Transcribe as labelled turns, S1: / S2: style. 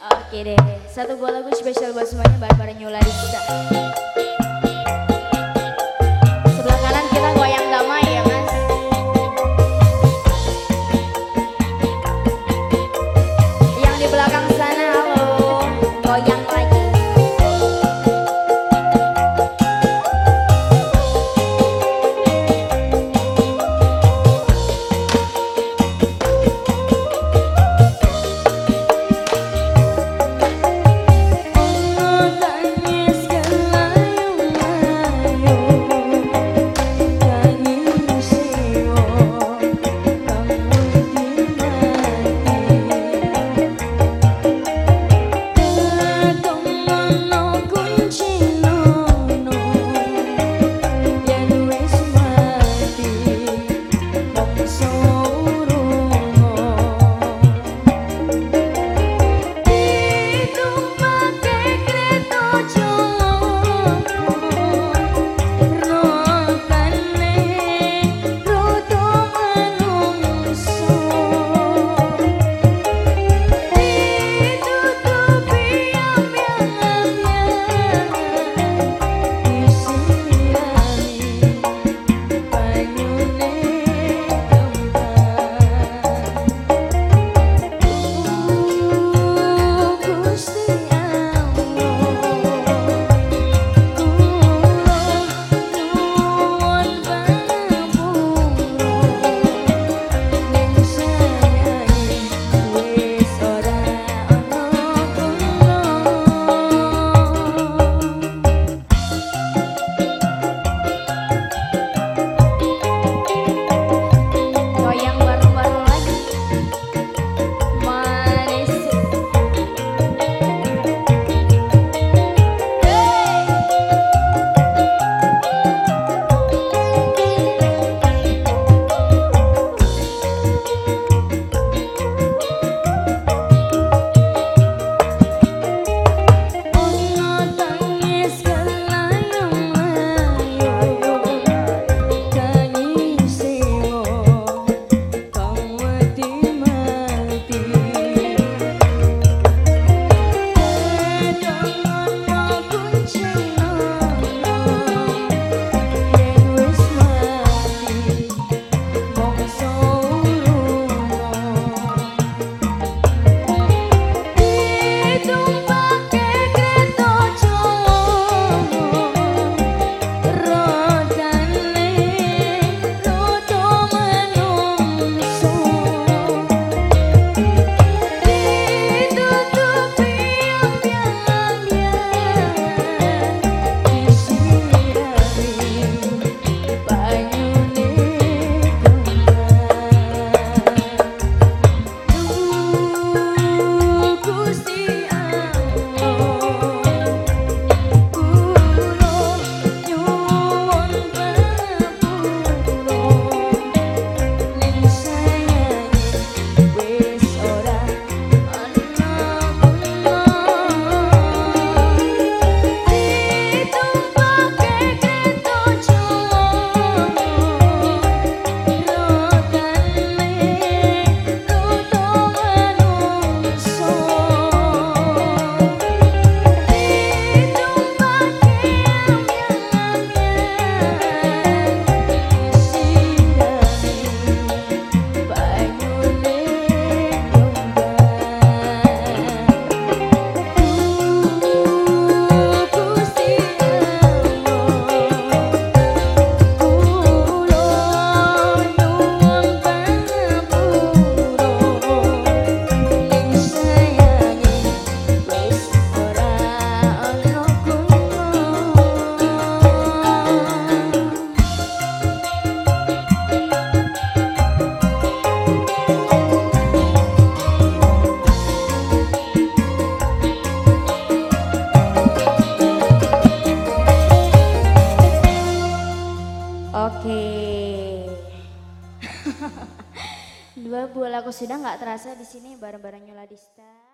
S1: Oke deh, satu buah lagu spesial buat semuanya bareng-bareng Yula Dista. Oke. Dua buah lagu sudah nggak terasa di sini bareng-bareng Yola Dista.